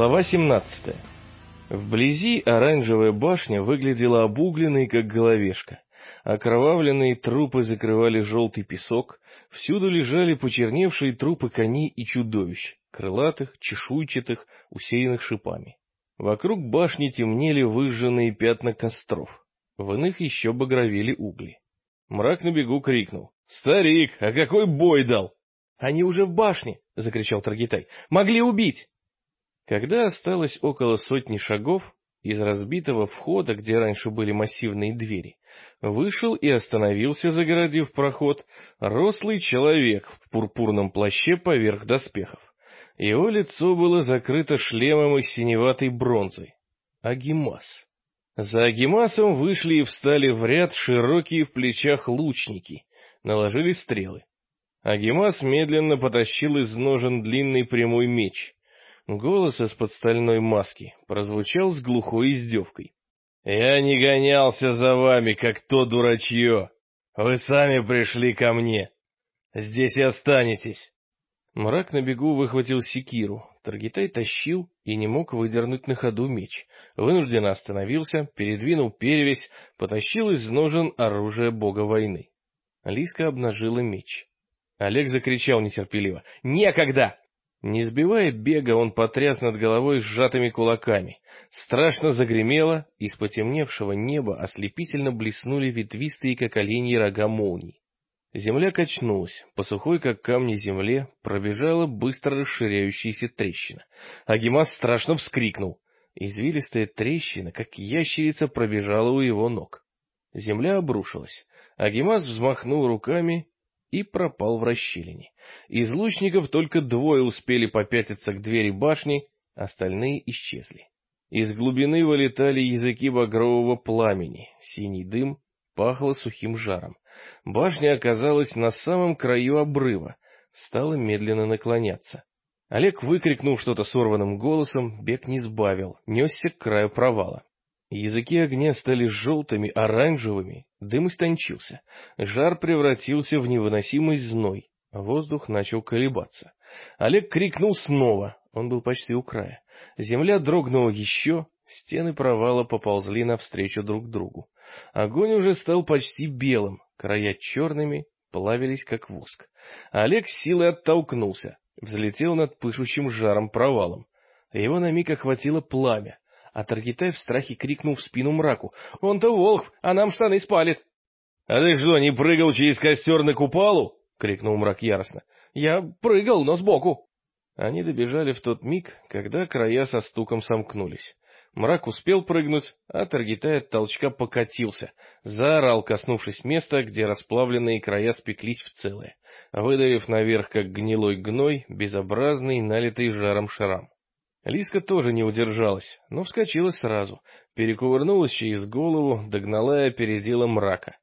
Глава 17. Вблизи оранжевая башня выглядела обугленной, как головешка. Окровавленные трупы закрывали желтый песок, всюду лежали почерневшие трупы коней и чудовищ, крылатых, чешуйчатых, усеянных шипами. Вокруг башни темнели выжженные пятна костров, в иных еще багровели угли. Мрак на бегу крикнул. «Старик, а какой бой дал?» «Они уже в башне!» — закричал Таргитай. «Могли убить!» Когда осталось около сотни шагов, из разбитого входа, где раньше были массивные двери, вышел и остановился, загородив проход, рослый человек в пурпурном плаще поверх доспехов. Его лицо было закрыто шлемом из синеватой бронзы. Агимас. За Агимасом вышли и встали в ряд широкие в плечах лучники, наложили стрелы. Агимас медленно потащил из ножен длинный прямой меч. Голос из-под стальной маски прозвучал с глухой издевкой. «Я не гонялся за вами, как то дурачье. Вы сами пришли ко мне. Здесь и останетесь». Мрак на бегу выхватил секиру. Таргитай тащил и не мог выдернуть на ходу меч. Вынужденно остановился, передвинул перевесь, потащил из ножен оружие бога войны. Лиска обнажила меч. Олег закричал нетерпеливо. «Некогда! Не сбивая бега, он потряс над головой сжатыми кулаками. Страшно загремело, из потемневшего неба ослепительно блеснули ветвистые, как оленьи рога молний. Земля качнулась, по сухой, как камни земле, пробежала быстро расширяющаяся трещина. Агимас страшно вскрикнул. Извилистая трещина, как ящерица, пробежала у его ног. Земля обрушилась. Агимас взмахнул руками и пропал в расщелине. Из лучников только двое успели попятиться к двери башни, остальные исчезли. Из глубины вылетали языки багрового пламени, синий дым пахло сухим жаром. Башня оказалась на самом краю обрыва, стала медленно наклоняться. Олег выкрикнул что-то сорванным голосом, бег не сбавил, несся к краю провала. Языки огня стали желтыми, оранжевыми, дым истончился, жар превратился в невыносимый зной, воздух начал колебаться. Олег крикнул снова, он был почти у края. Земля дрогнула еще, стены провала поползли навстречу друг другу. Огонь уже стал почти белым, края черными, плавились как воск. Олег силой оттолкнулся, взлетел над пышущим жаром провалом. Его на миг охватило пламя, а Таргитай в страхе крикнул в спину мраку. «Он-то волк, а нам штаны спалит!» «А ты что, не прыгал через костер на купалу?» — крикнул мрак яростно. «Я прыгал, но сбоку!» Они добежали в тот миг, когда края со стуком сомкнулись. Мрак успел прыгнуть, а Таргитай от толчка покатился, заорал, коснувшись места, где расплавленные края спеклись в целое, выдавив наверх, как гнилой гной, безобразный, налитый жаром шрам. Лиска тоже не удержалась, но вскочила сразу, перекувырнулась через голову, догнала и опередила мрака.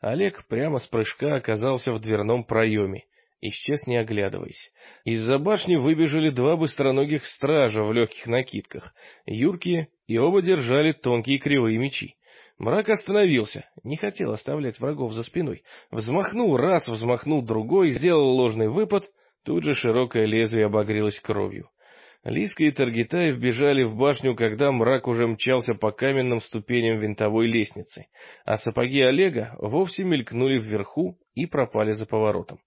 Олег прямо с прыжка оказался в дверном проеме, исчез не оглядываясь. Из-за башни выбежали два быстроногих стража в легких накидках, юркие, и оба держали тонкие кривые мечи. Мрак остановился, не хотел оставлять врагов за спиной. Взмахнул раз, взмахнул другой, сделал ложный выпад, тут же широкое лезвие обогрелось кровью. Лиска и Таргитай вбежали в башню, когда мрак уже мчался по каменным ступеням винтовой лестницы, а сапоги Олега вовсе мелькнули вверху и пропали за поворотом.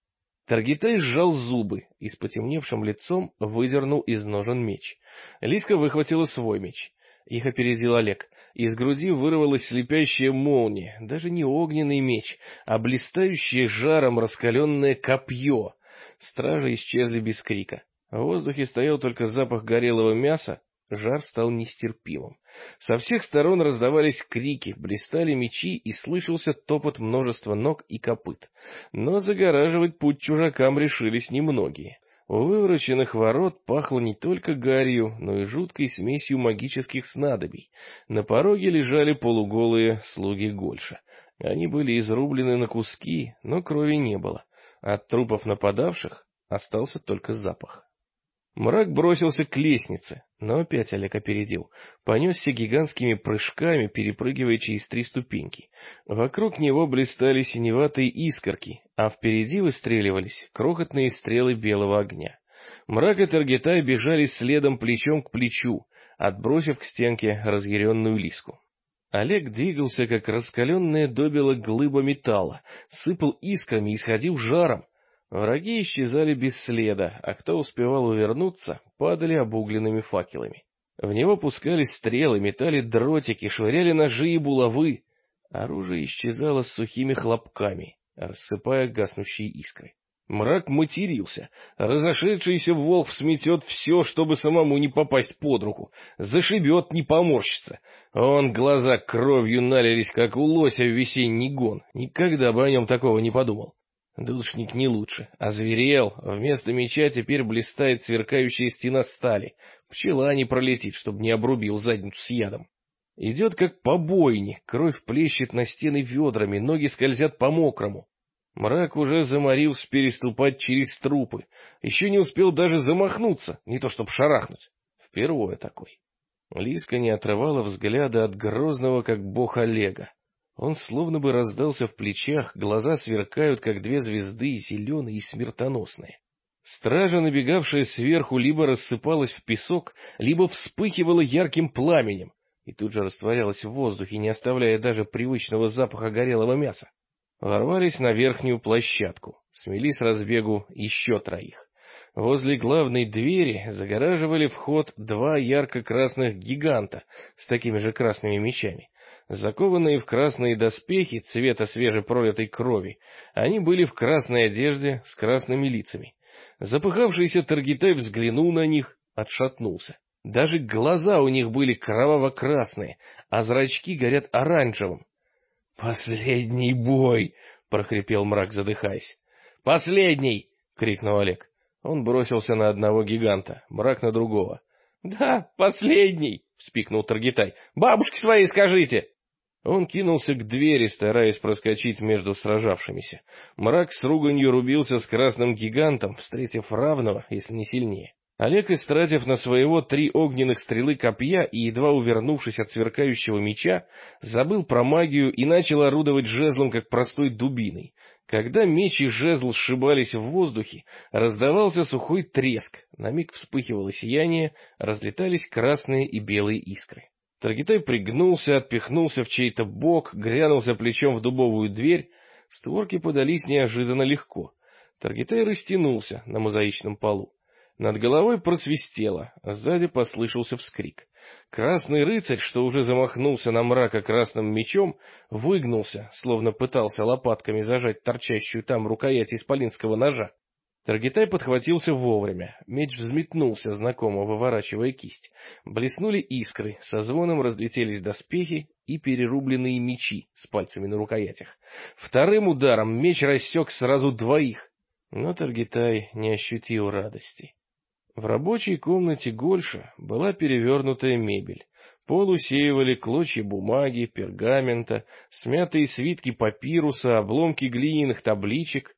Таргитай сжал зубы и с потемневшим лицом выдернул из ножен меч. Лиска выхватила свой меч. Их опередил Олег. Из груди вырвалась слепящая молния, даже не огненный меч, а блистающее жаром раскаленное копье. Стражи исчезли без крика. В воздухе стоял только запах горелого мяса, жар стал нестерпимым. Со всех сторон раздавались крики, блистали мечи и слышался топот множества ног и копыт. Но загораживать путь чужакам решились немногие. У вывороченных ворот пахло не только гарью, но и жуткой смесью магических снадобий. На пороге лежали полуголые слуги Гольша. Они были изрублены на куски, но крови не было. От трупов нападавших остался только запах. Мрак бросился к лестнице, но опять Олег опередил. Понесся гигантскими прыжками, перепрыгивая через три ступеньки. Вокруг него блистали синеватые искорки, а впереди выстреливались крохотные стрелы белого огня. Мрак и Таргитай бежали следом плечом к плечу, отбросив к стенке разъяренную лиску. Олег двигался, как раскаленная добила глыба металла, сыпал искрами и сходил жаром. Враги исчезали без следа, а кто успевал увернуться, падали обугленными факелами. В него пускались стрелы, метали дротики, швыряли ножи и булавы. Оружие исчезало с сухими хлопками, рассыпая гаснущие искры. Мрак матерился. Разошедшийся волк сметет все, чтобы самому не попасть под руку. Зашибет, не поморщится. Он глаза кровью налились, как у лося в весенний гон. Никогда бы о нем такого не подумал. Душник не лучше. Озверел. Вместо меча теперь блистает сверкающая стена стали. Пчела не пролетит, чтобы не обрубил задницу с ядом. Идет как по бойне, кровь плещет на стены ведрами, ноги скользят по мокрому. Мрак уже заморился переступать через трупы, еще не успел даже замахнуться, не то чтоб шарахнуть. Впервые такой. Лиска не отрывала взгляда от грозного, как бог Олега. Он словно бы раздался в плечах, глаза сверкают, как две звезды, зеленые и смертоносные. Стража, набегавшая сверху, либо рассыпалась в песок, либо вспыхивала ярким пламенем, и тут же растворялась в воздухе, не оставляя даже привычного запаха горелого мяса. Ворвались на верхнюю площадку, смели с разбегу еще троих. Возле главной двери загораживали вход два ярко-красных гиганта с такими же красными мечами. Закованные в красные доспехи цвета свежепролитой крови, они были в красной одежде с красными лицами. Запыхавшийся Таргитай взглянул на них, отшатнулся. Даже глаза у них были кроваво-красные, а зрачки горят оранжевым. «Последний бой!» — прохрипел мрак, задыхаясь. «Последний!» — крикнул Олег. Он бросился на одного гиганта, мрак на другого. «Да, последний!» — вспикнул Таргитай. «Бабушке своей скажите!» Он кинулся к двери, стараясь проскочить между сражавшимися. Мрак с руганью рубился с красным гигантом, встретив равного, если не сильнее. Олег, истратив на своего три огненных стрелы копья и едва увернувшись от сверкающего меча, забыл про магию и начал орудовать жезлом, как простой дубиной. Когда меч и жезл сшибались в воздухе, раздавался сухой треск, на миг вспыхивало сияние, разлетались красные и белые искры. Таргитай пригнулся, отпихнулся в чей-то бок, грянулся плечом в дубовую дверь, створки подались неожиданно легко. Таргитай растянулся на мозаичном полу. Над головой просвистело, а сзади послышался вскрик. Красный рыцарь, что уже замахнулся на мрака красным мечом, выгнулся, словно пытался лопатками зажать торчащую там рукоять исполинского ножа. Таргитай подхватился вовремя. Меч взметнулся, знакомо выворачивая кисть. Блеснули искры, со звоном разлетелись доспехи и перерубленные мечи с пальцами на рукоятях. Вторым ударом меч рассек сразу двоих, но Таргитай не ощутил радости. В рабочей комнате Гольша была перевернутая мебель. Пол усеивали клочья бумаги, пергамента, смятые свитки папируса, обломки глиняных табличек.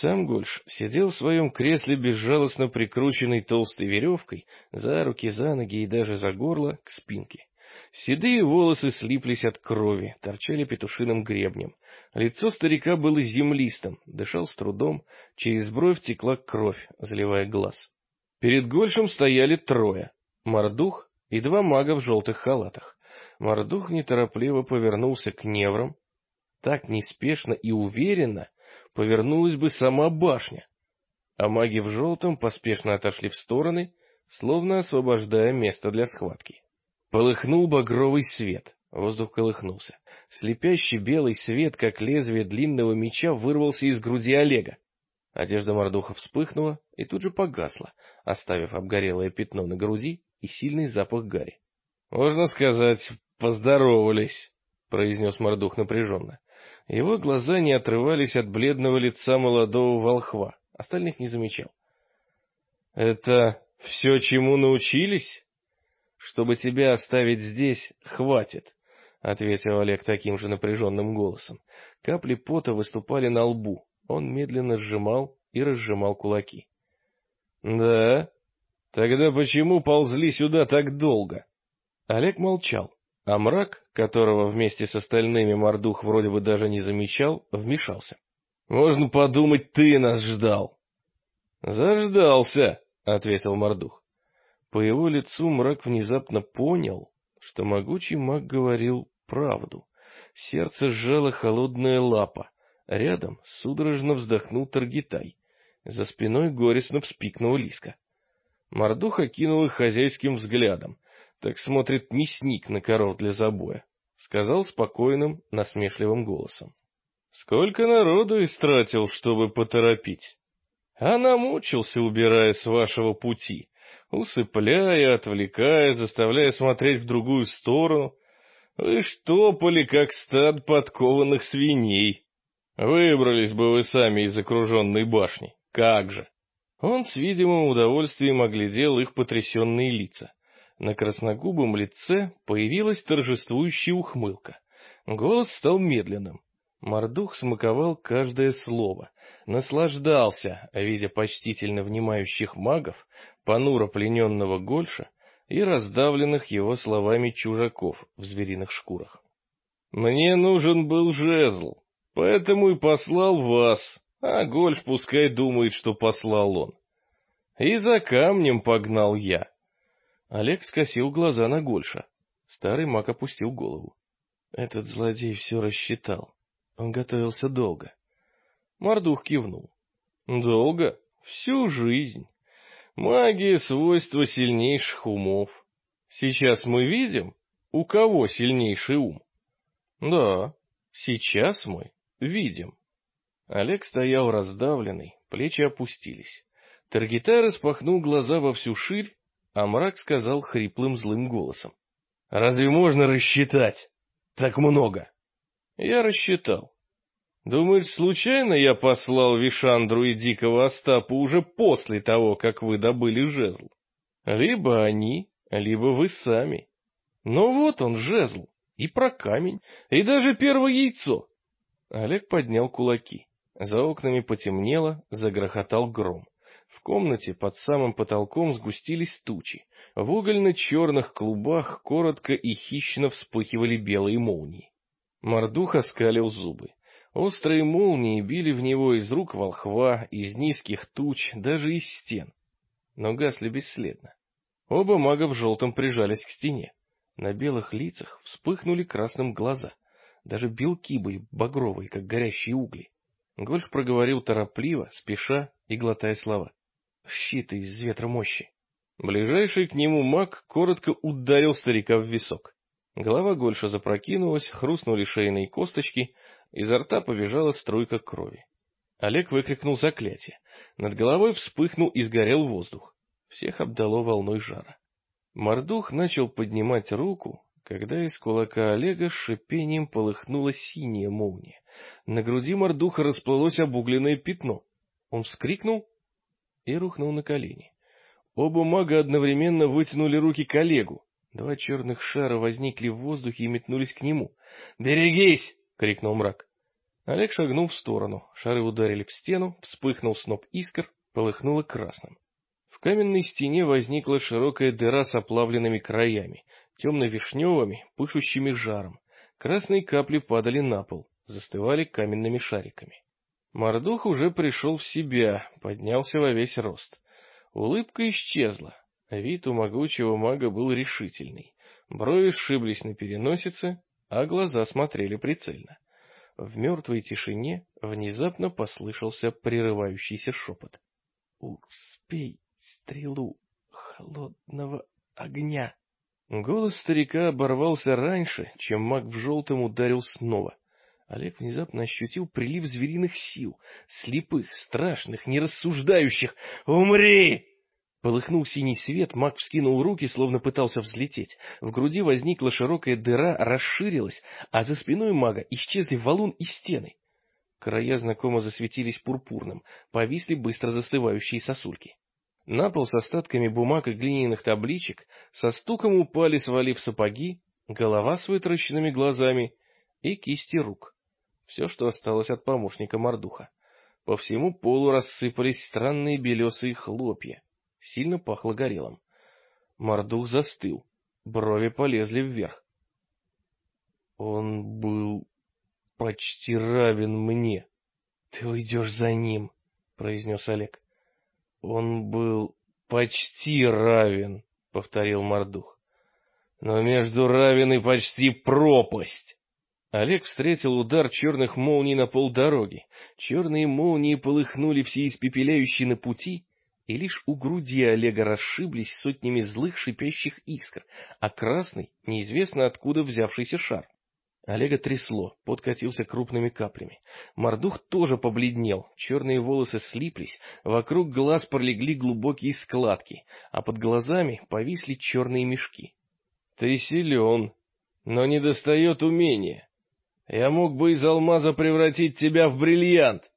Сам Гольш сидел в своем кресле безжалостно прикрученной толстой веревкой за руки, за ноги и даже за горло к спинке. Седые волосы слиплись от крови, торчали петушиным гребнем. Лицо старика было землистым, дышал с трудом, через бровь текла кровь, заливая глаз. Перед Гольшем стояли трое — Мордух и два мага в желтых халатах. Мордух неторопливо повернулся к неврам. Так неспешно и уверенно повернулась бы сама башня. А маги в желтом поспешно отошли в стороны, словно освобождая место для схватки. Полыхнул багровый свет, воздух колыхнулся. Слепящий белый свет, как лезвие длинного меча, вырвался из груди Олега. Одежда Мордуха вспыхнула и тут же погасла, оставив обгорелое пятно на груди и сильный запах гари. — Можно сказать, поздоровались, — произнес Мордух напряженно. Его глаза не отрывались от бледного лица молодого волхва, остальных не замечал. — Это все, чему научились? — Чтобы тебя оставить здесь, хватит, — ответил Олег таким же напряженным голосом. Капли пота выступали на лбу, он медленно сжимал и разжимал кулаки. «Да? Тогда почему ползли сюда так долго?» Олег молчал, а мрак, которого вместе с остальными Мордух вроде бы даже не замечал, вмешался. «Можно подумать, ты нас ждал!» «Заждался!» — ответил Мордух. По его лицу мрак внезапно понял, что могучий маг говорил правду. Сердце сжало холодная лапа. Рядом судорожно вздохнул Таргитай. За спиной горестно вспикнула Лиска. Мордух окинул их хозяйским взглядом. Так смотрит мясник на коров для забоя. Сказал спокойным, насмешливым голосом. Сколько народу истратил, чтобы поторопить? А намучился, убирая с вашего пути, усыпляя, отвлекая, заставляя смотреть в другую сторону. Вы штопали, как стад подкованных свиней. Выбрались бы вы сами из окруженной башни. Как же! Он с видимым удовольствием оглядел их потрясенные лица. На красногубом лице появилась торжествующая ухмылка. Голос стал медленным. Мордух смаковал каждое слово, наслаждался, видя почтительно внимающих магов, понуро плененного Гольша и раздавленных его словами чужаков в звериных шкурах. «Мне нужен был жезл, поэтому и послал вас, а Гольш пускай думает, что послал он. И за камнем погнал я». Олег скосил глаза на Гольша. Старый маг опустил голову. Этот злодей все рассчитал. Он готовился долго. Мордух кивнул. Долго? Всю жизнь. Магия — свойство сильнейших умов. Сейчас мы видим, у кого сильнейший ум. Да, сейчас мы видим. Олег стоял раздавленный, плечи опустились. Таргитай распахнул глаза во всю ширь, а мрак сказал хриплым злым голосом. «Разве можно рассчитать? Так много!» Я рассчитал. Думаешь, случайно я послал Вишандру и Дикого Остапу уже после того, как вы добыли жезл? Либо они, либо вы сами. Но вот он, жезл, и про камень, и даже первое яйцо. Олег поднял кулаки. За окнами потемнело, загрохотал гром. В комнате под самым потолком сгустились тучи. В угольно-черных клубах коротко и хищно вспыхивали белые молнии. Мордух оскалил зубы. Острые молнии били в него из рук волхва, из низких туч, даже из стен. Но гасли бесследно. Оба мага в желтом прижались к стене. На белых лицах вспыхнули красным глаза. Даже белки были багровые, как горящие угли. Гольф проговорил торопливо, спеша и глотая слова. «Щиты из ветра мощи». Ближайший к нему маг коротко ударил старика в висок. Голова Гольша запрокинулась, хрустнули шейные косточки, изо рта побежала струйка крови. Олег выкрикнул заклятие. Над головой вспыхнул и сгорел воздух. Всех обдало волной жара. Мордух начал поднимать руку, когда из кулака Олега с шипением полыхнула синяя молния. На груди Мордуха расплылось обугленное пятно. Он вскрикнул и рухнул на колени. Оба мага одновременно вытянули руки к Олегу. Два черных шара возникли в воздухе и метнулись к нему. «Берегись!» — крикнул мрак. Олег шагнул в сторону. Шары ударили в стену, вспыхнул сноп искр, полыхнуло красным. В каменной стене возникла широкая дыра с оплавленными краями, темно-вишневыми, пышущими жаром. Красные капли падали на пол, застывали каменными шариками. Мордух уже пришел в себя, поднялся во весь рост. Улыбка исчезла, Вид у могучего мага был решительный. Брови сшиблись на переносице, а глаза смотрели прицельно. В мертвой тишине внезапно послышался прерывающийся шепот. «Успей стрелу холодного огня!» Голос старика оборвался раньше, чем маг в желтом ударил снова. Олег внезапно ощутил прилив звериных сил, слепых, страшных, нерассуждающих. «Умри!» Полыхнул синий свет, маг вскинул руки, словно пытался взлететь. В груди возникла широкая дыра, расширилась, а за спиной мага исчезли валун и стены. Края знакомо засветились пурпурным, повисли быстро застывающие сосульки. На пол с остатками бумаг и глиняных табличек со стуком упали, свалив сапоги, голова с вытращенными глазами и кисти рук. Все, что осталось от помощника Мордуха. По всему полу рассыпались странные белесые хлопья. Сильно пахло горелым. Мордух застыл. Брови полезли вверх. Он был почти равен мне. Ты уйдешь за ним, произнес Олег. Он был почти равен, повторил Мордух. Но между равен и почти пропасть. Олег встретил удар черных молний на полдороги. Черные молнии полыхнули все испепеляющие на пути, и лишь у груди Олега расшиблись сотнями злых шипящих искр, а красный — неизвестно откуда взявшийся шар. Олега трясло, подкатился крупными каплями. Мордух тоже побледнел, черные волосы слиплись, вокруг глаз пролегли глубокие складки, а под глазами повисли черные мешки. — Ты силен, но не достает умения. Я мог бы из алмаза превратить тебя в бриллиант.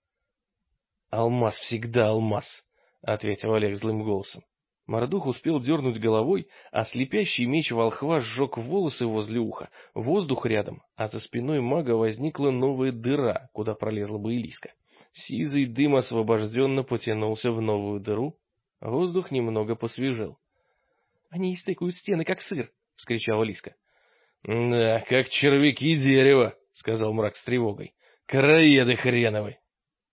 — Алмаз всегда алмаз, — ответил Олег злым голосом. Мордух успел дернуть головой, а слепящий меч волхва сжег волосы возле уха, воздух рядом, а за спиной мага возникла новая дыра, куда пролезла бы Элиска. Сизый дым освобожденно потянулся в новую дыру, воздух немного посвежел. — Они истыкают стены, как сыр! — вскричала Лиска. — Да, как червяки дерева! — сказал мрак с тревогой. — Караеды хреновы!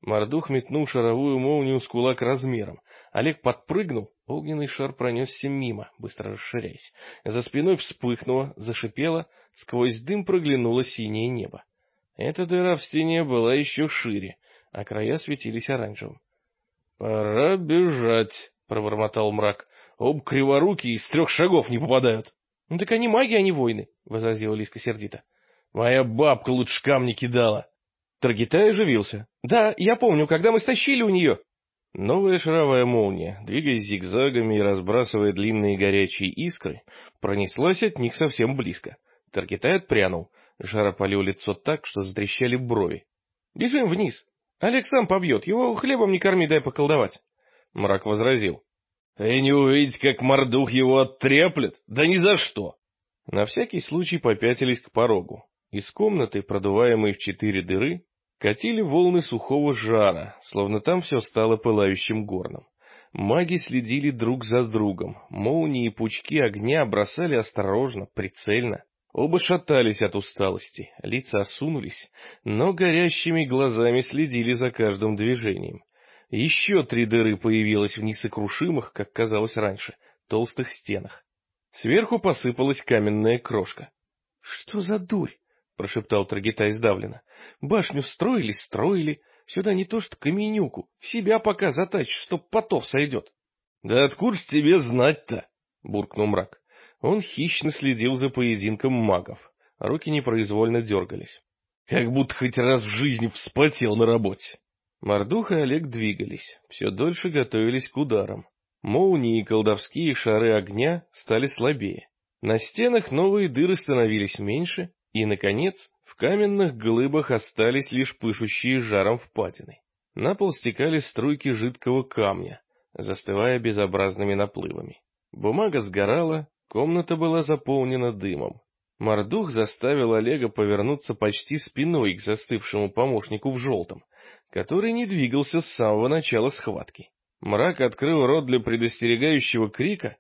Мордух метнул шаровую молнию с кулак размером. Олег подпрыгнул, огненный шар пронесся мимо, быстро расширяясь. За спиной вспыхнуло, зашипело, сквозь дым проглянуло синее небо. Эта дыра в стене была еще шире, а края светились оранжевым. — Пора бежать, — пробормотал мрак. — Об криворуки из трех шагов не попадают. — Ну так они маги, а не воины, — возразила Лиска сердито. — Моя бабка лучше камни кидала. Таргитай оживился. «Да, я помню, когда мы стащили у нее...» Новая шаровая молния, двигаясь зигзагами и разбрасывая длинные горячие искры, пронеслась от них совсем близко. Таргитай отпрянул. Жар опалил лицо так, что затрещали брови. «Бежим вниз. Олег сам побьет. Его хлебом не корми, дай поколдовать». Мрак возразил. «И не увидеть, как мордух его оттреплет? Да ни за что!» На всякий случай попятились к порогу. Из комнаты, продуваемой в четыре дыры, Катили волны сухого жара, словно там все стало пылающим горном. Маги следили друг за другом, молнии и пучки огня бросали осторожно, прицельно. Оба шатались от усталости, лица осунулись, но горящими глазами следили за каждым движением. Еще три дыры появилось в несокрушимых, как казалось раньше, толстых стенах. Сверху посыпалась каменная крошка. — Что за дурь? — прошептал Трагитай сдавленно. — Башню строили, строили. Сюда не то что каменюку, себя пока затачь, чтоб потов сойдет. — Да откуда ж тебе знать-то? — буркнул мрак. Он хищно следил за поединком магов. Руки непроизвольно дергались. — Как будто хоть раз в жизни вспотел на работе. Мордух и Олег двигались, все дольше готовились к ударам. Молнии и колдовские шары огня стали слабее. На стенах новые дыры становились меньше, и, наконец, в каменных глыбах остались лишь пышущие жаром впадины. На пол стекали струйки жидкого камня, застывая безобразными наплывами. Бумага сгорала, комната была заполнена дымом. Мордух заставил Олега повернуться почти спиной к застывшему помощнику в желтом, который не двигался с самого начала схватки. Мрак открыл рот для предостерегающего крика,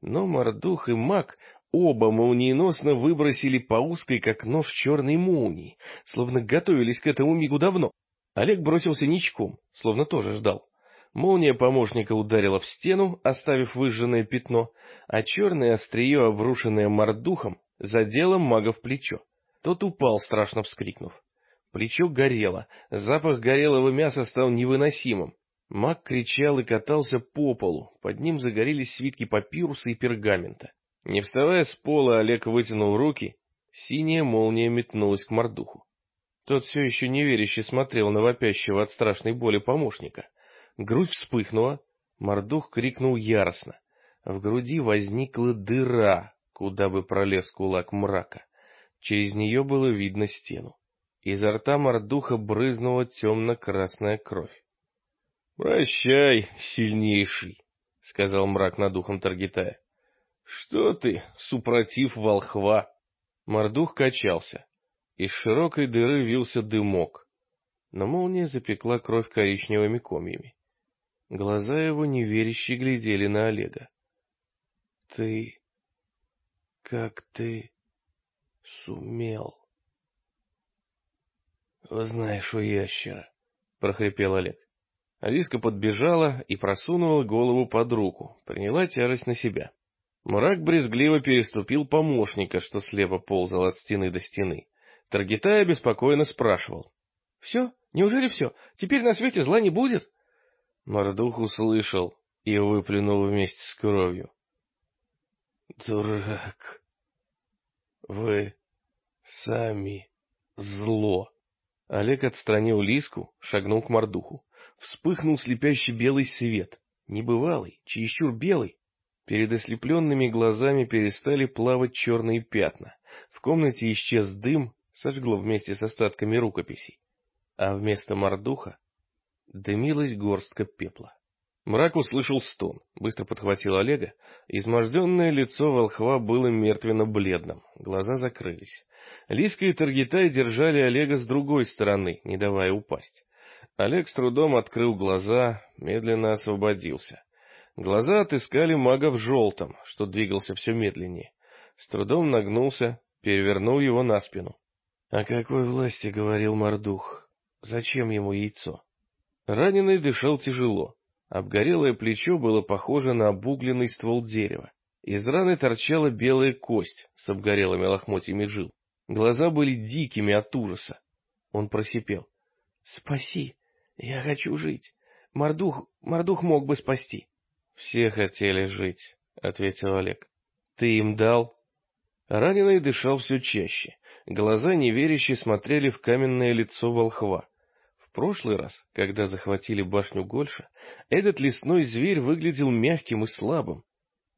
но Мордух и маг Оба молниеносно выбросили по узкой, как нож черной молнии, словно готовились к этому мигу давно. Олег бросился ничком, словно тоже ждал. Молния помощника ударила в стену, оставив выжженное пятно, а черное острие, обрушенное мордухом, задело мага в плечо. Тот упал, страшно вскрикнув. Плечо горело, запах горелого мяса стал невыносимым. Маг кричал и катался по полу, под ним загорелись свитки папируса и пергамента. Не вставая с пола, Олег вытянул руки, синяя молния метнулась к мордуху. Тот все еще неверяще смотрел на вопящего от страшной боли помощника. Грудь вспыхнула, мордух крикнул яростно. В груди возникла дыра, куда бы пролез кулак мрака. Через нее было видно стену. Изо рта мордуха брызнула темно-красная кровь. — Прощай, сильнейший, — сказал мрак над ухом Таргитая. Что ты, супротив волхва? Мордух качался. Из широкой дыры вился дымок. Но молния запекла кровь коричневыми комьями. Глаза его неверяще глядели на Олега. — Ты... как ты... сумел... — Знаешь, у ящера, — прохрипел Олег. Алиска подбежала и просунула голову под руку, приняла тяжесть на себя. Мрак брезгливо переступил помощника, что слепо ползал от стены до стены. Таргитай беспокойно спрашивал. — Все? Неужели все? Теперь на свете зла не будет? Мордух услышал и выплюнул вместе с кровью. — Дурак! Вы сами зло! Олег отстранил Лиску, шагнул к Мордуху. Вспыхнул слепящий белый свет, небывалый, чересчур белый. Перед ослепленными глазами перестали плавать черные пятна. В комнате исчез дым, сожгло вместе с остатками рукописей. А вместо Мордуха дымилась горстка пепла. Мрак услышал стон, быстро подхватил Олега. Изможденное лицо волхва было мертвенно-бледным, глаза закрылись. Лиска и Таргитай держали Олега с другой стороны, не давая упасть. Олег с трудом открыл глаза, медленно освободился. Глаза отыскали мага в желтом, что двигался все медленнее. С трудом нагнулся, перевернул его на спину. — О какой власти говорил Мордух? Зачем ему яйцо? Раненый дышал тяжело. Обгорелое плечо было похоже на обугленный ствол дерева. Из раны торчала белая кость с обгорелыми лохмотьями жил. Глаза были дикими от ужаса. Он просипел. — Спаси! Я хочу жить. Мордух, Мордух мог бы спасти. — Все хотели жить, — ответил Олег. — Ты им дал? Раненый дышал все чаще. Глаза неверяще смотрели в каменное лицо волхва прошлый раз, когда захватили башню Гольша, этот лесной зверь выглядел мягким и слабым.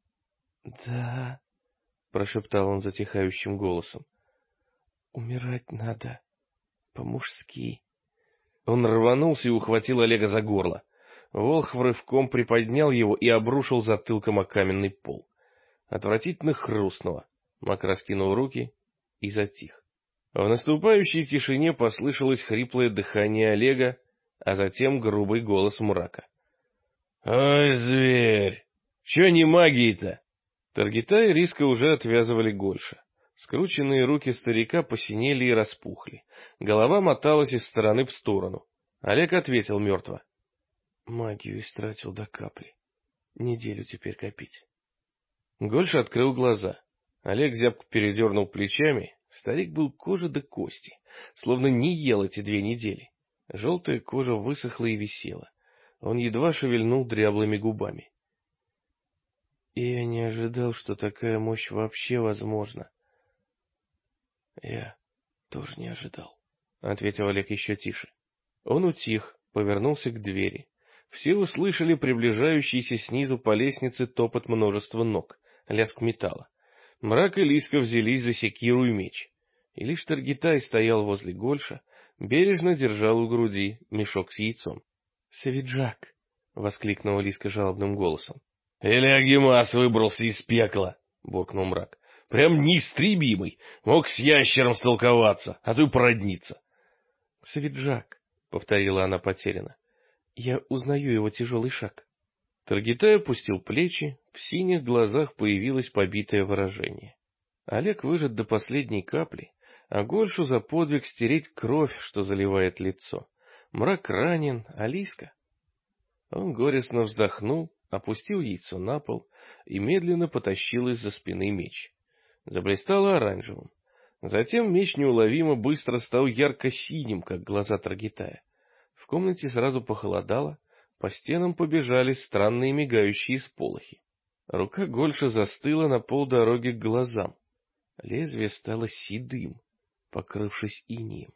— Да, — прошептал он затихающим голосом, — умирать надо по-мужски. Он рванулся и ухватил Олега за горло. Волх рывком приподнял его и обрушил затылком о каменный пол. Отвратительно хрустнуло. Мак раскинул руки и затих. В наступающей тишине послышалось хриплое дыхание Олега, а затем грубый голос мрака. «Ой, зверь! Че не магии-то?» Таргита и Риска уже отвязывали Гольша. Скрученные руки старика посинели и распухли. Голова моталась из стороны в сторону. Олег ответил мертво. «Магию истратил до капли. Неделю теперь копить». Гольш открыл глаза. Олег зябко передернул плечами, Старик был кожа до кости, словно не ел эти две недели. Желтая кожа высохла и висела. Он едва шевельнул дряблыми губами. Я не ожидал, что такая мощь вообще возможна. Я тоже не ожидал, — ответил Олег еще тише. Он утих, повернулся к двери. Все услышали приближающийся снизу по лестнице топот множества ног, лязг металла. Мрак и Лиска взялись за секиру и меч. И лишь Таргитай стоял возле Гольша, бережно держал у груди мешок с яйцом. — Савиджак! — воскликнула Лиска жалобным голосом. — Элеагимас выбрался из пекла! — буркнул мрак. — Прям неистребимый! Мог с ящером столковаться, а и породниться. — Савиджак! — повторила она потерянно. — Я узнаю его тяжелый шаг. Таргитай опустил плечи, в синих глазах появилось побитое выражение. Олег выжат до последней капли, а Гольшу за подвиг стереть кровь, что заливает лицо. Мрак ранен, Алиска. Он горестно вздохнул, опустил яйцо на пол и медленно потащил из-за спины меч. Заблистало оранжевым. Затем меч неуловимо быстро стал ярко-синим, как глаза Таргитая. В комнате сразу похолодало, по стенам побежали странные мигающие сполохи. Рука Гольша застыла на полдороги к глазам. Лезвие стало седым, покрывшись инием.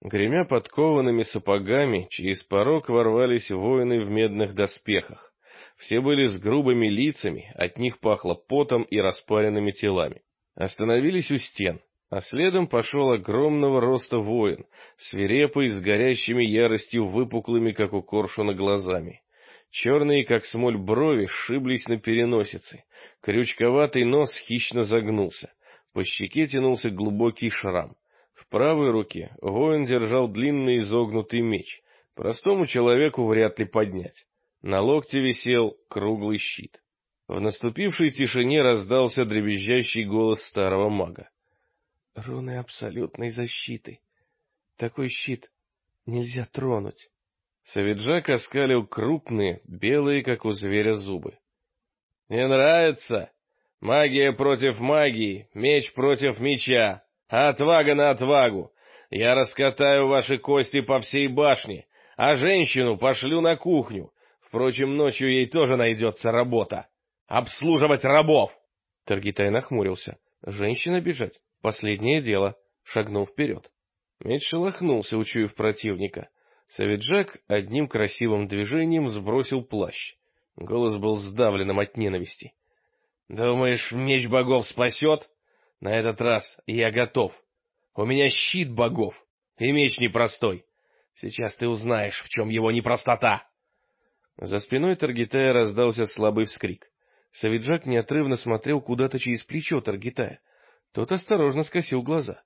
Гремя подкованными сапогами, через порог ворвались воины в медных доспехах. Все были с грубыми лицами, от них пахло потом и распаренными телами. Остановились у стен, а следом пошел огромного роста воин, свирепый, с горящими яростью выпуклыми, как у коршуна, глазами. Черные, как смоль, брови сшиблись на переносице, крючковатый нос хищно загнулся, по щеке тянулся глубокий шрам. В правой руке воин держал длинный изогнутый меч, простому человеку вряд ли поднять. На локте висел круглый щит. В наступившей тишине раздался дребезжащий голос старого мага. Руны абсолютной защиты. Такой щит нельзя тронуть. Савиджак оскалил крупные, белые, как у зверя, зубы. «Не нравится? Магия против магии, меч против меча, отвага на отвагу. Я раскатаю ваши кости по всей башне, а женщину пошлю на кухню. Впрочем, ночью ей тоже найдется работа. Обслуживать рабов!» Таргитай нахмурился. «Женщина бежать? Последнее дело!» Шагнул вперед. Меч шелохнулся, учуяв противника. Савиджак одним красивым движением сбросил плащ. Голос был сдавленным от ненависти. «Думаешь, меч богов спасет? На этот раз я готов. У меня щит богов, и меч непростой. Сейчас ты узнаешь, в чем его непростота!» За спиной Таргитая раздался слабый вскрик. Савиджак неотрывно смотрел куда-то через плечо Таргитая. Тот осторожно скосил глаза.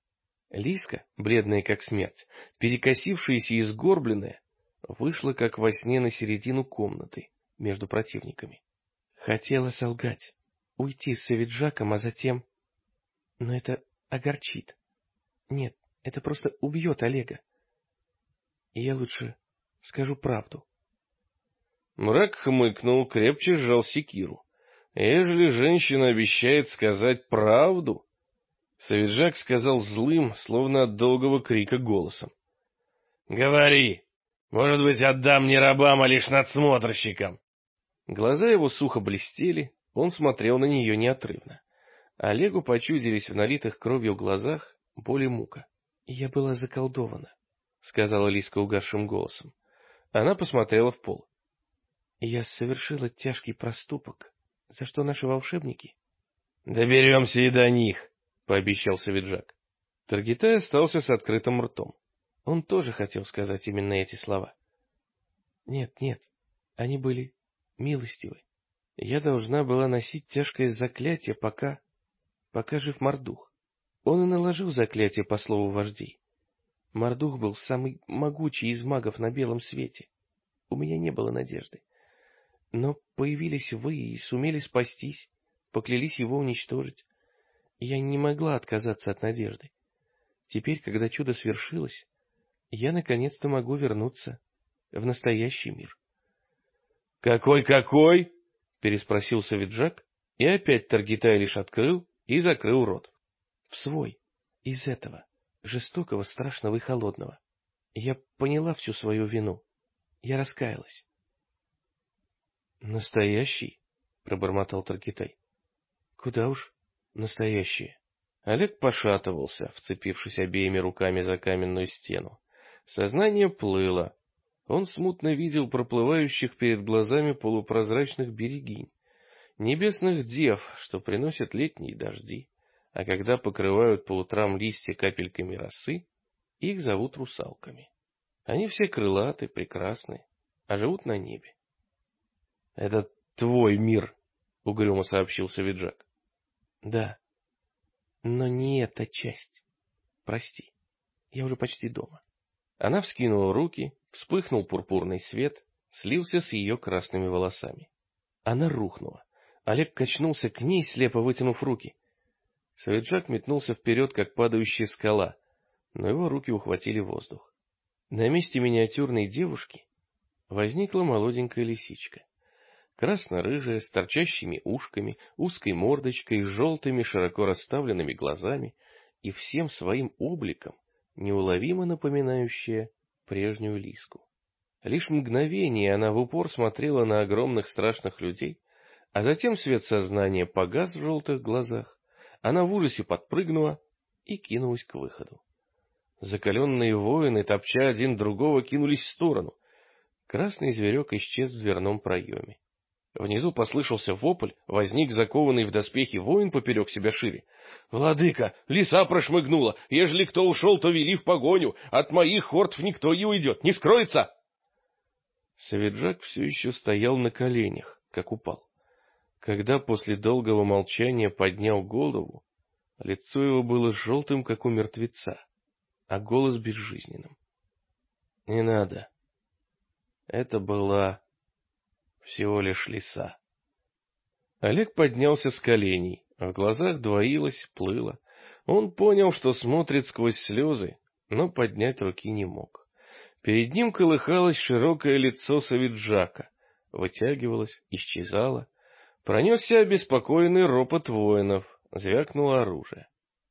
Лиска, бледная как смерть, перекосившаяся и сгорбленная, вышла как во сне на середину комнаты между противниками. Хотела солгать, уйти с Савиджаком, а затем... Но это огорчит. Нет, это просто убьет Олега. И я лучше скажу правду. Мрак хмыкнул, крепче сжал секиру. Ежели женщина обещает сказать правду... Савиджак сказал злым, словно от долгого крика голосом. «Говори! Может быть, отдам не рабам, а лишь надсмотрщикам!» Глаза его сухо блестели, он смотрел на нее неотрывно. Олегу почудились в налитых кровью глазах боль и мука. «Я была заколдована», — сказала Лиска угасшим голосом. Она посмотрела в пол. «Я совершила тяжкий проступок, за что наши волшебники...» «Доберемся и до них», — пообещал Савиджак. Таргитай остался с открытым ртом. Он тоже хотел сказать именно эти слова. «Нет, нет, они были милостивы. Я должна была носить тяжкое заклятие, пока... пока жив Мордух. Он и наложил заклятие по слову вождей. Мордух был самый могучий из магов на белом свете. У меня не было надежды. Но появились вы и сумели спастись, поклялись его уничтожить. Я не могла отказаться от надежды. Теперь, когда чудо свершилось, я наконец-то могу вернуться в настоящий мир. «Какой-какой?» — переспросил Савиджак, и опять Таргитай лишь открыл и закрыл рот. «В свой, из этого, жестокого, страшного и холодного. Я поняла всю свою вину. Я раскаялась». «Настоящий?» — пробормотал Таргитай. «Куда уж настоящие. Олег пошатывался, вцепившись обеими руками за каменную стену. Сознание плыло. Он смутно видел проплывающих перед глазами полупрозрачных берегинь, небесных дев, что приносят летние дожди, а когда покрывают по утрам листья капельками росы, их зовут русалками. Они все крылаты, прекрасны, а живут на небе. — Это твой мир, — угрюмо сообщил Савиджак. Да. Но не эта часть. Прости. Я уже почти дома. Она вскинула руки, вспыхнул пурпурный свет, слился с ее красными волосами. Она рухнула. Олег качнулся к ней, слепо вытянув руки. Савиджак метнулся вперед, как падающая скала, но его руки ухватили воздух. На месте миниатюрной девушки возникла молоденькая лисичка красно-рыжая, с торчащими ушками, узкой мордочкой, с желтыми широко расставленными глазами и всем своим обликом, неуловимо напоминающая прежнюю Лиску. Лишь мгновение она в упор смотрела на огромных страшных людей, а затем свет сознания погас в желтых глазах, она в ужасе подпрыгнула и кинулась к выходу. Закаленные воины, топча один другого, кинулись в сторону. Красный зверек исчез в дверном проеме. Внизу послышался вопль, возник закованный в доспехи воин поперек себя шире. «Владыка, лиса прошмыгнула! Ежели кто ушел, то вели в погоню! От моих хортов никто не уйдет! Не скроется!» Савиджак все еще стоял на коленях, как упал. Когда после долгого молчания поднял голову, лицо его было желтым, как у мертвеца, а голос безжизненным. «Не надо!» Это была всего лишь лиса. Олег поднялся с коленей, в глазах двоилось, плыло. Он понял, что смотрит сквозь слезы, но поднять руки не мог. Перед ним колыхалось широкое лицо Савиджака, вытягивалось, исчезало. Пронесся обеспокоенный ропот воинов, звякнуло оружие.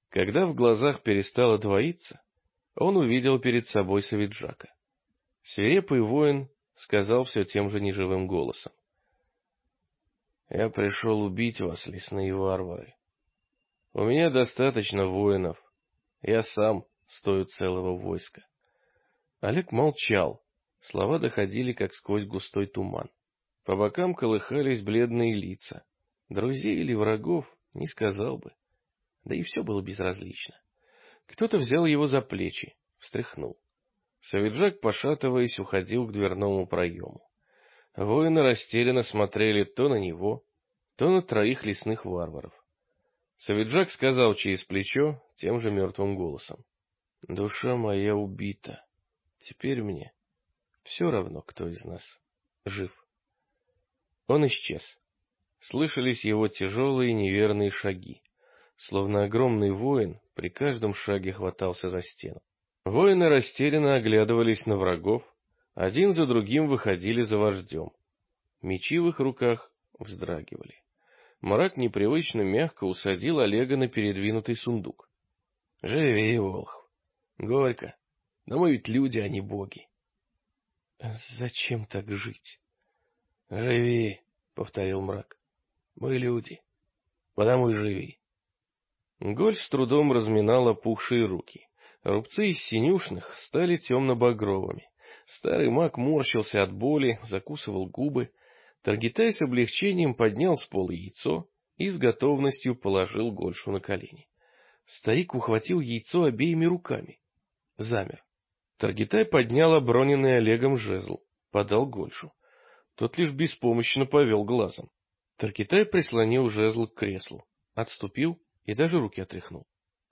Когда в глазах перестало двоиться, он увидел перед собой Савиджака. Свирепый воин сказал все тем же неживым голосом. «Я пришел убить вас, лесные варвары. У меня достаточно воинов. Я сам стою целого войска». Олег молчал. Слова доходили, как сквозь густой туман. По бокам колыхались бледные лица. Друзей или врагов, не сказал бы. Да и все было безразлично. Кто-то взял его за плечи, встряхнул. Савиджак, пошатываясь, уходил к дверному проему. Воины растерянно смотрели то на него, то на троих лесных варваров. Савиджак сказал через плечо тем же мертвым голосом. «Душа моя убита. Теперь мне все равно, кто из нас жив». Он исчез. Слышались его тяжелые неверные шаги. Словно огромный воин при каждом шаге хватался за стену. Воины растерянно оглядывались на врагов, один за другим выходили за вождем. Мечи в их руках вздрагивали. Мрак непривычно мягко усадил Олега на передвинутый сундук. — Живи, Волхв. Горько. Но мы ведь люди, а не боги. — Зачем так жить? — Живи, — повторил мрак. — Мы люди. Потому и живи. Голь с трудом разминала опухшие руки. Рубцы из синюшных стали темно-багровыми. Старый маг морщился от боли, закусывал губы. Таргитай с облегчением поднял с пола яйцо и с готовностью положил Гольшу на колени. Старик ухватил яйцо обеими руками. Замер. Таргитай поднял оброненный Олегом жезл, подал Гольшу. Тот лишь беспомощно повел глазом. Таргитай прислонил жезл к креслу, отступил и даже руки отряхнул.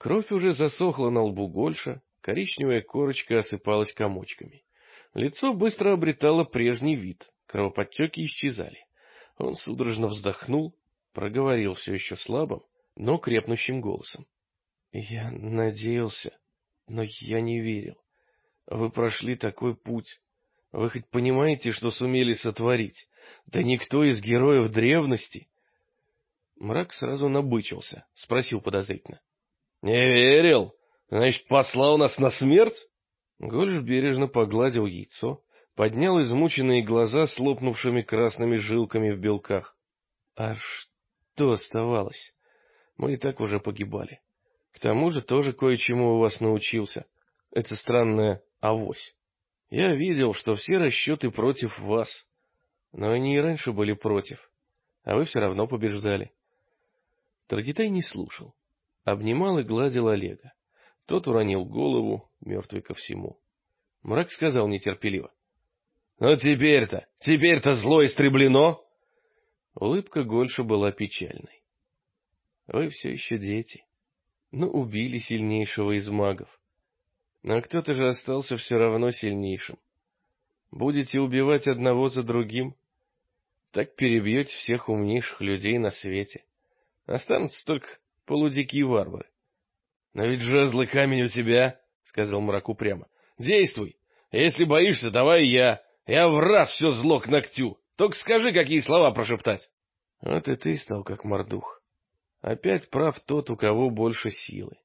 Кровь уже засохла на лбу Гольша, коричневая корочка осыпалась комочками. Лицо быстро обретало прежний вид, кровоподтеки исчезали. Он судорожно вздохнул, проговорил все еще слабым, но крепнущим голосом. — Я надеялся, но я не верил. Вы прошли такой путь. Вы хоть понимаете, что сумели сотворить? Да никто из героев древности... Мрак сразу набычился, спросил подозрительно. «Не верил? Значит, послал нас на смерть?» Гольш бережно погладил яйцо, поднял измученные глаза с лопнувшими красными жилками в белках. «А что оставалось? Мы и так уже погибали. К тому же тоже кое-чему у вас научился. Это странная авось. Я видел, что все расчеты против вас, но они и раньше были против, а вы все равно побеждали». Таргитай не слушал обнимал и гладил Олега. Тот уронил голову, мертвый ко всему. Мрак сказал нетерпеливо. — Ну теперь-то, теперь-то зло истреблено? Улыбка Гольша была печальной. — Вы все еще дети. Ну, убили сильнейшего из магов. Но кто-то же остался все равно сильнейшим. Будете убивать одного за другим, так перебьете всех умнейших людей на свете. Останутся только полудикие варвары. — Но ведь жезлый камень у тебя, — сказал мраку прямо. — Действуй. Если боишься, давай я. Я в раз все зло к ногтю. Только скажи, какие слова прошептать. Вот и ты стал как мордух. Опять прав тот, у кого больше силы.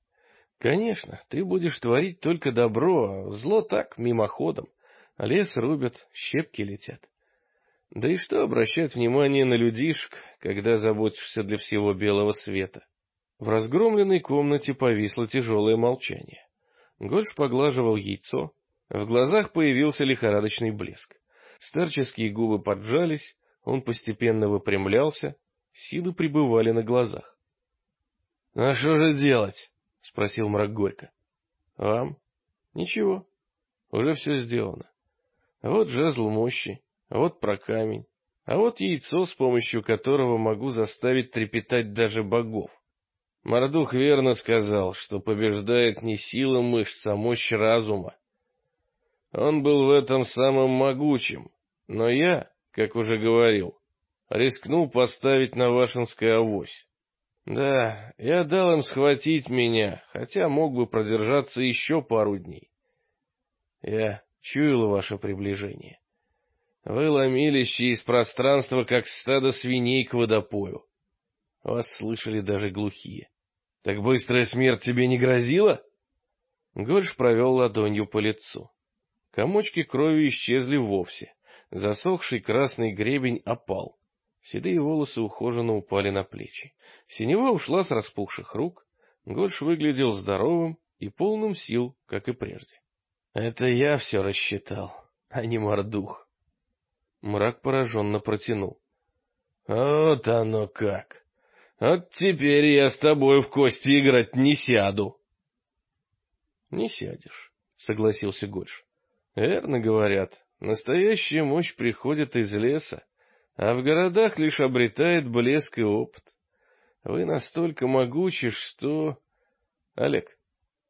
Конечно, ты будешь творить только добро, а зло так, мимоходом. Лес рубят, щепки летят. Да и что обращать внимание на людишек, когда заботишься для всего белого света? В разгромленной комнате повисло тяжелое молчание. Гольш поглаживал яйцо, в глазах появился лихорадочный блеск. Старческие губы поджались, он постепенно выпрямлялся, силы пребывали на глазах. — А что же делать? — спросил мрак горько. — Вам? — Ничего. Уже все сделано. Вот жезл мощи, вот про камень, а вот яйцо, с помощью которого могу заставить трепетать даже богов. Мордух верно сказал, что побеждает не сила мышц, а мощь разума. Он был в этом самым могучим, но я, как уже говорил, рискнул поставить на Вашинское авось. Да, я дал им схватить меня, хотя мог бы продержаться еще пару дней. Я Чуяла ваше приближение. Вы ломились через пространство, как стадо свиней к водопою. Вас слышали даже глухие. Так быстрая смерть тебе не грозила? Гольш провел ладонью по лицу. Комочки крови исчезли вовсе. Засохший красный гребень опал. Седые волосы ухоженно упали на плечи. Синева ушла с распухших рук. Гольш выглядел здоровым и полным сил, как и прежде. Это я все рассчитал, а не мордух. Мрак пораженно протянул. Вот оно как! Вот теперь я с тобой в кости играть не сяду. Не сядешь, согласился Гольш. Верно говорят, настоящая мощь приходит из леса, а в городах лишь обретает блеск и опыт. Вы настолько могучи, что... Олег,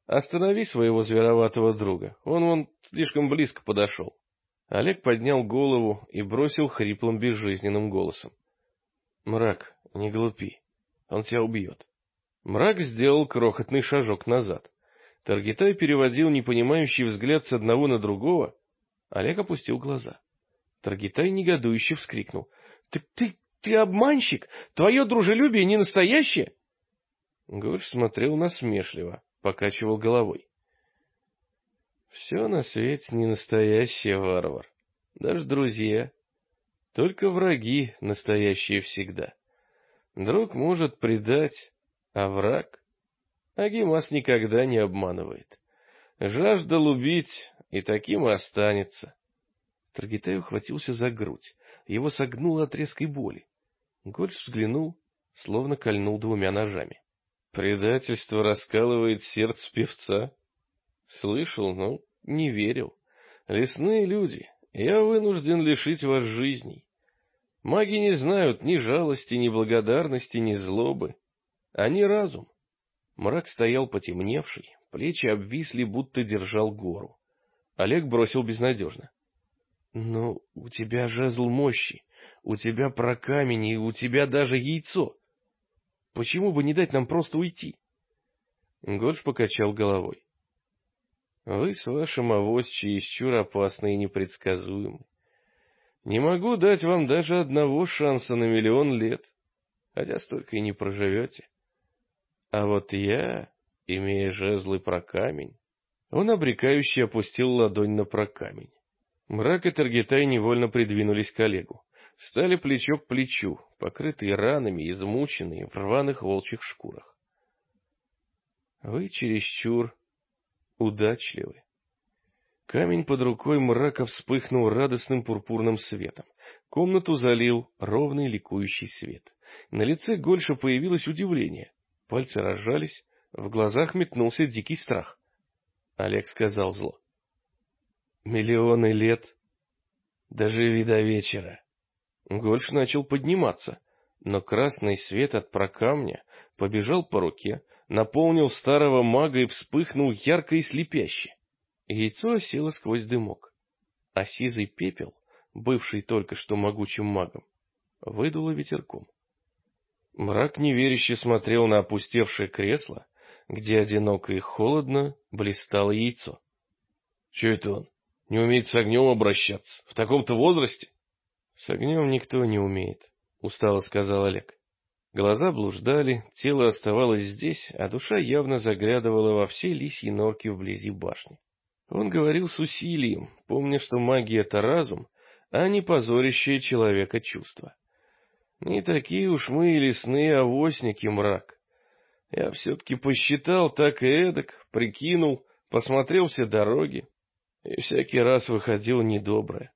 останови своего звероватого друга, он вон слишком близко подошел. Олег поднял голову и бросил хриплым безжизненным голосом. «Мрак, не глупи, он тебя убьет». Мрак сделал крохотный шажок назад. Таргитай переводил непонимающий взгляд с одного на другого. Олег опустил глаза. Таргитай негодующе вскрикнул. «Так ты, ты обманщик! Твое дружелюбие не настоящее!» Гольш смотрел насмешливо, покачивал головой. Все на свете не настоящее, варвар. Даже друзья. Только враги настоящие всегда. Друг может предать, а враг... Агимас никогда не обманывает. Жаждал убить, и таким и останется. Таргитай ухватился за грудь. Его согнуло от резкой боли. Гольц взглянул, словно кольнул двумя ножами. Предательство раскалывает сердце певца. Слышал, но не верил. Лесные люди, я вынужден лишить вас жизней. Маги не знают ни жалости, ни благодарности, ни злобы. Они разум. Мрак стоял потемневший, плечи обвисли, будто держал гору. Олег бросил безнадежно. — Ну, у тебя жезл мощи, у тебя прокамень и у тебя даже яйцо. Почему бы не дать нам просто уйти? Гольш покачал головой. Вы с вашим авось чересчур опасны и непредсказуемы. Не могу дать вам даже одного шанса на миллион лет, хотя столько и не проживете. А вот я, имея жезлы про камень, он обрекающе опустил ладонь на прокамень. Мрак и Таргитай невольно придвинулись к Олегу. Стали плечо к плечу, покрытые ранами, измученные, в рваных волчьих шкурах. Вы чересчур удачливы. Камень под рукой мрака вспыхнул радостным пурпурным светом. Комнату залил ровный ликующий свет. На лице Гольша появилось удивление. Пальцы разжались, в глазах метнулся дикий страх. Олег сказал зло. «Миллионы лет, даже до вечера». Гольш начал подниматься, но красный свет от прокамня побежал по руке, наполнил старого мага и вспыхнул ярко и слепяще. Яйцо осело сквозь дымок, а сизый пепел, бывший только что могучим магом, выдуло ветерком. Мрак неверяще смотрел на опустевшее кресло, где одиноко и холодно блистало яйцо. — Че это он? Не умеет с огнем обращаться? В таком-то возрасте? — С огнем никто не умеет, — устало сказал Олег. Глаза блуждали, тело оставалось здесь, а душа явно заглядывала во все лисьи норки вблизи башни. Он говорил с усилием, помня, что магия — это разум, а не позорящее человека чувство. Не такие уж мы и лесные овосники, мрак. Я все-таки посчитал так и эдак, прикинул, посмотрел все дороги, и всякий раз выходил недоброе.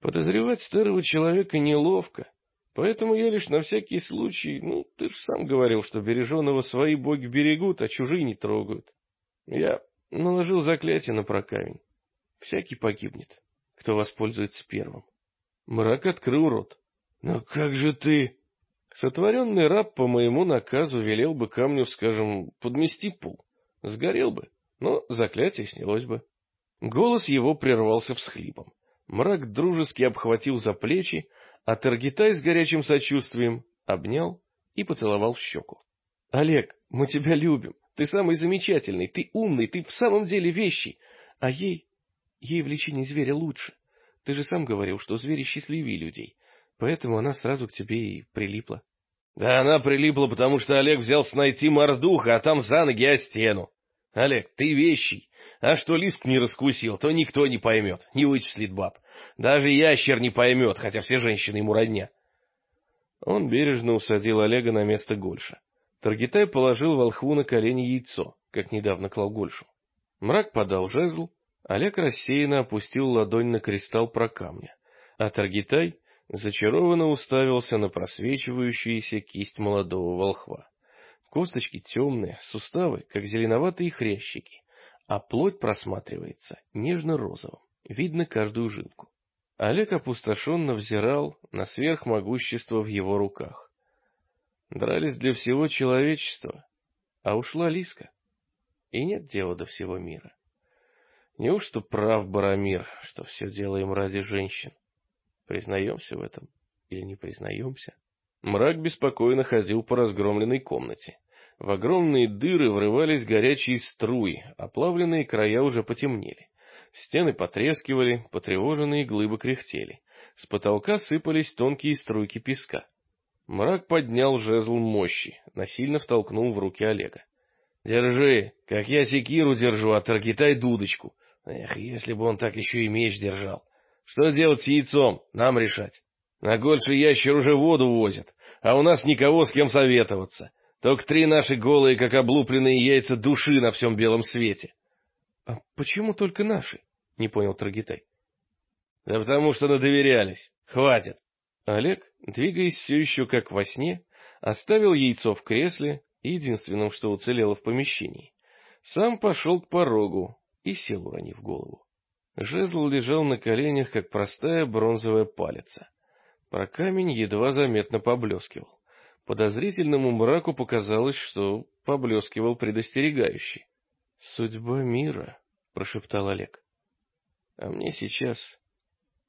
Подозревать старого человека неловко, Поэтому я лишь на всякий случай, ну, ты же сам говорил, что береженого свои боги берегут, а чужие не трогают. Я наложил заклятие на прокамень. Всякий погибнет, кто воспользуется первым. Мрак открыл рот. Но как же ты... Сотворенный раб по моему наказу велел бы камню, скажем, подмести пол. Сгорел бы, но заклятие снялось бы. Голос его прервался всхлипом. Мрак дружески обхватил за плечи, а Таргитай с горячим сочувствием обнял и поцеловал в щеку. — Олег, мы тебя любим. Ты самый замечательный, ты умный, ты в самом деле вещий. А ей... Ей в лечении зверя лучше. Ты же сам говорил, что звери счастливее людей, поэтому она сразу к тебе и прилипла. Да она прилипла, потому что Олег взялся найти мордуха, а там за ноги о стену. Олег, ты вещий. А что Лиску не раскусил, то никто не поймет, не вычислит баб. Даже ящер не поймет, хотя все женщины ему родня. Он бережно усадил Олега на место Гольша. Таргитай положил волхву на колени яйцо, как недавно клал Гольшу. Мрак подал жезл, Олег рассеянно опустил ладонь на кристалл про камня, а Таргитай зачарованно уставился на просвечивающуюся кисть молодого волхва. Косточки темные, суставы, как зеленоватые хрящики, а плоть просматривается нежно-розовым, видно каждую жилку. Олег опустошенно взирал на сверхмогущество в его руках. Дрались для всего человечества, а ушла Лиска, и нет дела до всего мира. Неужто прав Барамир, что все делаем ради женщин? Признаемся в этом или не признаемся? Мрак беспокойно ходил по разгромленной комнате. В огромные дыры врывались горячие струи, оплавленные края уже потемнели. Стены потрескивали, потревоженные глыбы кряхтели. С потолка сыпались тонкие струйки песка. Мрак поднял жезл мощи, насильно втолкнул в руки Олега. «Держи, как я секиру держу, а Таргитай дудочку. Эх, если бы он так еще и меч держал. Что делать с яйцом? Нам решать. На Гольше ящер уже воду возят, а у нас никого с кем советоваться. Только три наши голые, как облупленные яйца души на всем белом свете. — А почему только наши? — не понял Трагитай. — Да потому что надоверялись. Хватит. Олег, двигаясь все еще как во сне, оставил яйцо в кресле, единственным, что уцелело в помещении. Сам пошел к порогу и сел, уронив голову. Жезл лежал на коленях, как простая бронзовая палица. Про камень едва заметно поблескивал. Подозрительному мраку показалось, что поблескивал предостерегающий. «Судьба мира», — прошептал Олег. «А мне сейчас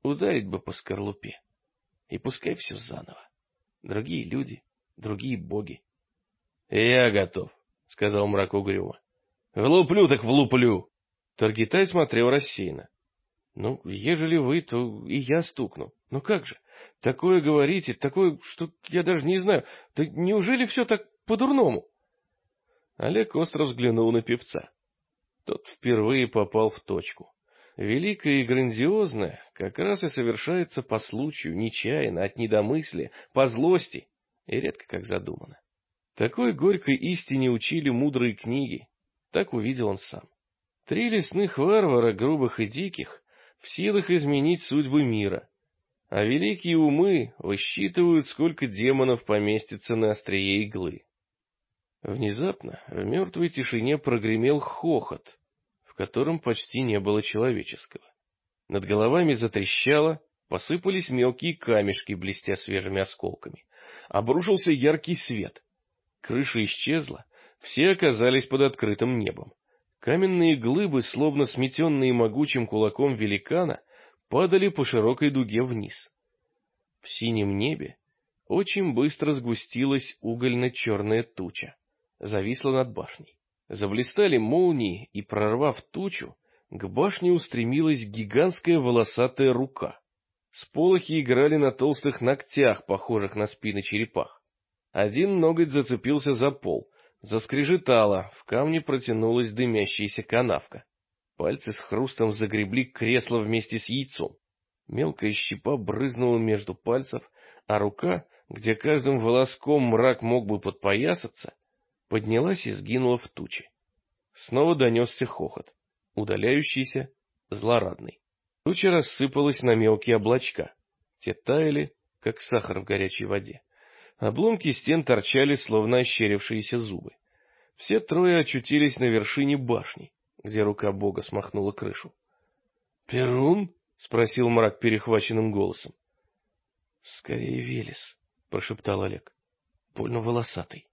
ударить бы по скорлупе, и пускай все заново. Другие люди, другие боги». «Я готов», — сказал мрак угрюмо. «Влуплю так влуплю!» Таргитай смотрел рассеянно. Ну, ежели вы, то и я стукну. Но как же? Такое говорите, такое, что я даже не знаю. Да неужели все так по-дурному? Олег остро взглянул на певца. Тот впервые попал в точку. Великое и грандиозное как раз и совершается по случаю, нечаянно, от недомыслия, по злости, и редко как задумано. Такой горькой истине учили мудрые книги, так увидел он сам. Три лесных варвара, грубых и диких, в силах изменить судьбы мира, а великие умы высчитывают, сколько демонов поместится на острие иглы. Внезапно в мертвой тишине прогремел хохот, котором почти не было человеческого. Над головами затрещало, посыпались мелкие камешки, блестя свежими осколками. Обрушился яркий свет. Крыша исчезла, все оказались под открытым небом. Каменные глыбы, словно сметенные могучим кулаком великана, падали по широкой дуге вниз. В синем небе очень быстро сгустилась угольно-черная туча, зависла над башней. Заблистали молнии, и, прорвав тучу, к башне устремилась гигантская волосатая рука. Сполохи играли на толстых ногтях, похожих на спины черепах. Один ноготь зацепился за пол, Заскрежетало, в камне протянулась дымящаяся канавка. Пальцы с хрустом загребли кресло вместе с яйцом. Мелкая щепа брызнула между пальцев, а рука, где каждым волоском мрак мог бы подпоясаться, поднялась и сгинула в тучи. Снова донесся хохот, удаляющийся, злорадный. Туча рассыпалась на мелкие облачка. Те таяли, как сахар в горячей воде. Обломки стен торчали, словно ощерившиеся зубы. Все трое очутились на вершине башни, где рука бога смахнула крышу. «Перун?» — спросил мрак перехваченным голосом. «Скорее Велес», — прошептал Олег. «Больно волосатый».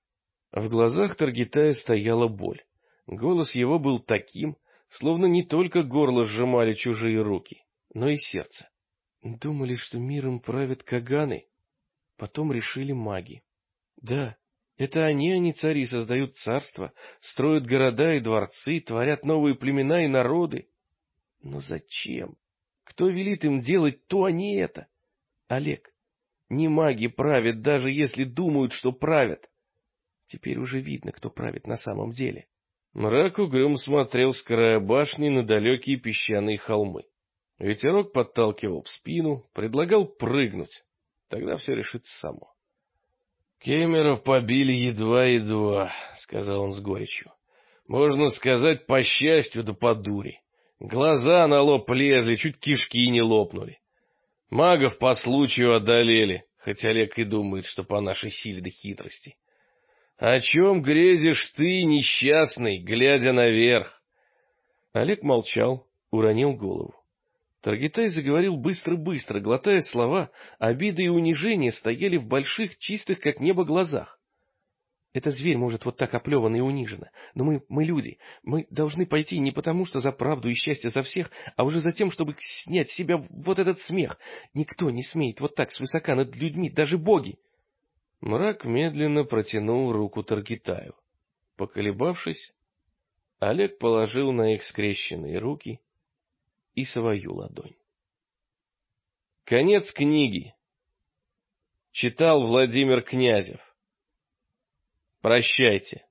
В глазах Таргитая стояла боль. Голос его был таким, словно не только горло сжимали чужие руки, но и сердце. Думали, что миром правят Каганы, Потом решили маги. Да, это они, они цари, создают царства, строят города и дворцы, творят новые племена и народы. Но зачем? Кто велит им делать то, а не это? Олег, не маги правят, даже если думают, что правят. Теперь уже видно, кто правит на самом деле. Мрак угрюм смотрел с края башни на далекие песчаные холмы. Ветерок подталкивал в спину, предлагал прыгнуть. Тогда все решится само. «Кемеров побили едва-едва», — сказал он с горечью. «Можно сказать, по счастью да по дури. Глаза на лоб лезли, чуть кишки не лопнули. Магов по случаю одолели, хотя Олег и думает, что по нашей силе да хитрости. О чем грезишь ты, несчастный, глядя наверх?» Олег молчал, уронил голову. Таргитай заговорил быстро-быстро, глотая слова, обиды и унижения стояли в больших, чистых, как небо, глазах. Это зверь может вот так оплеван и унижена, но мы, мы люди, мы должны пойти не потому, что за правду и счастье за всех, а уже за тем, чтобы снять с себя вот этот смех. Никто не смеет вот так свысока над людьми, даже боги. Мрак медленно протянул руку Таргитаю. Поколебавшись, Олег положил на их скрещенные руки и свою ладонь. Конец книги. Читал Владимир Князев. Прощайте.